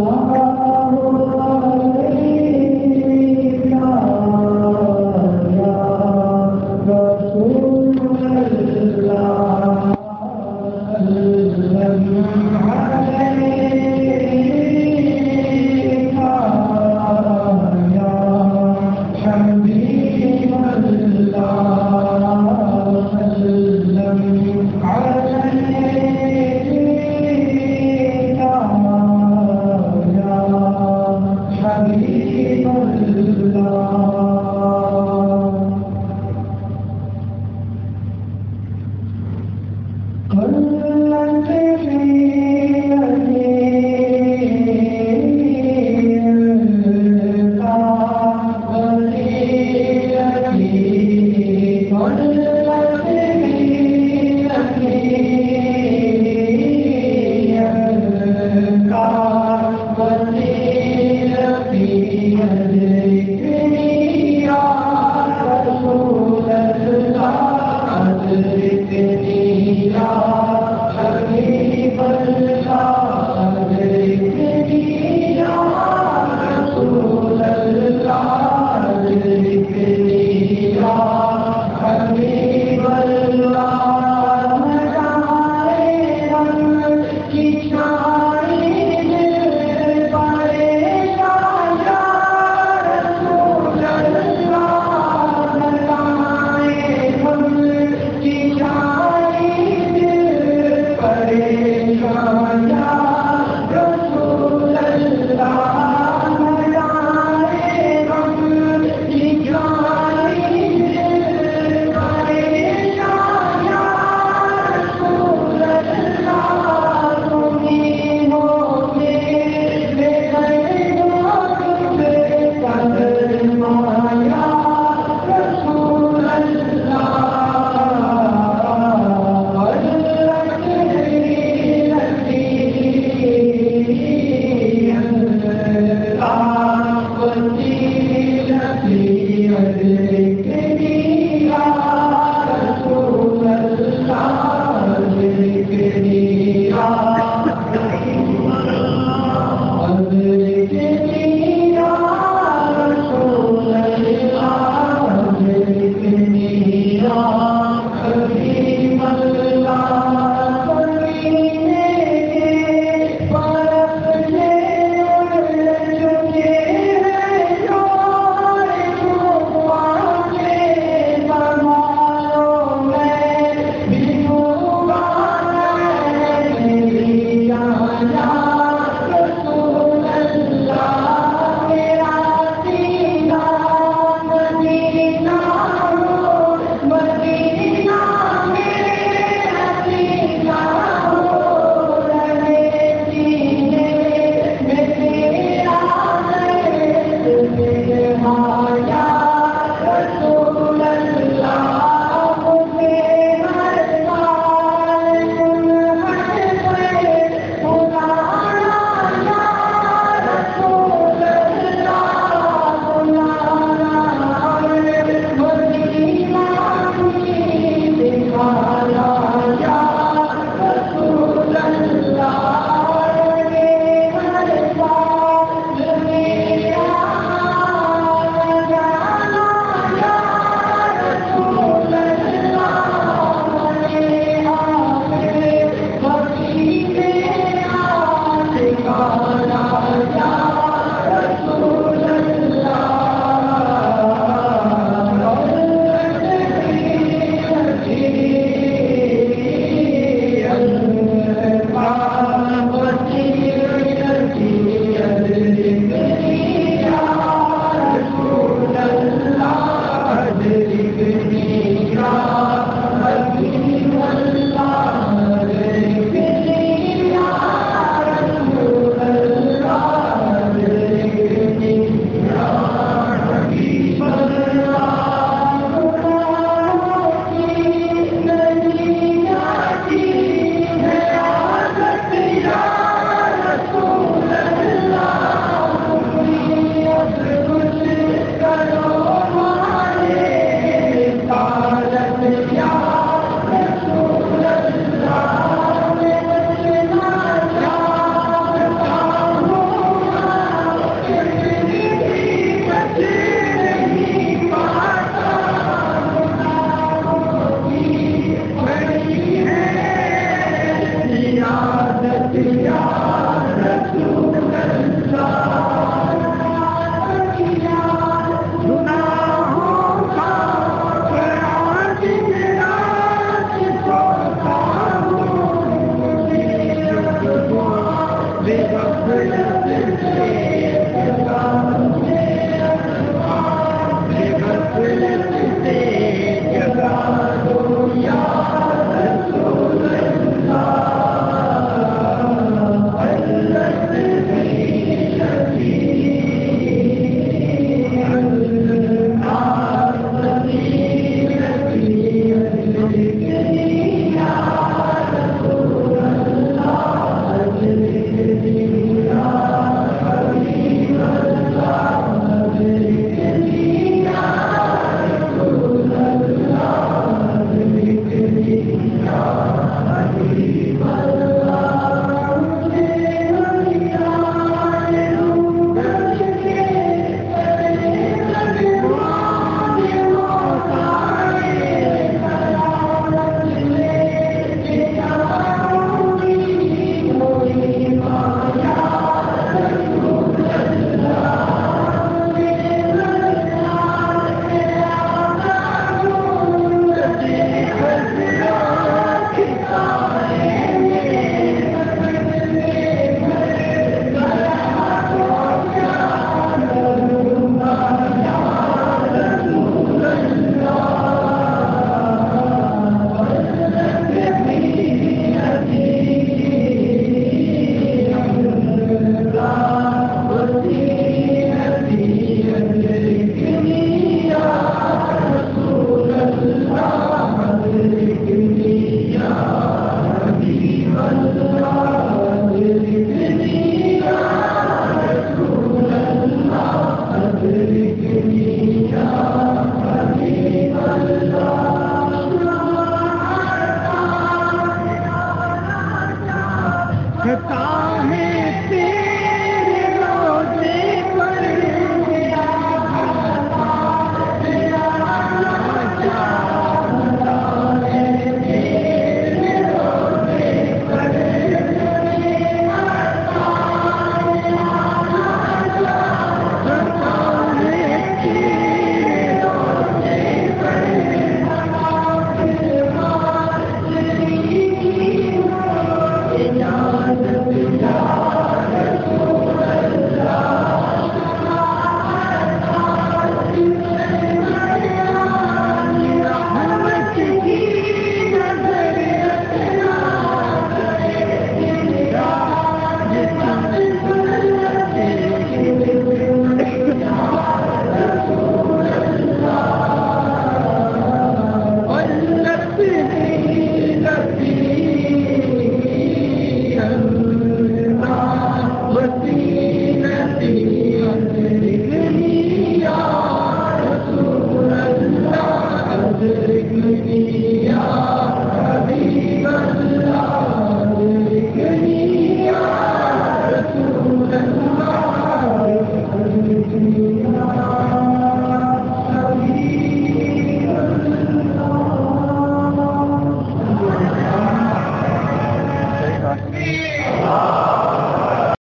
عليك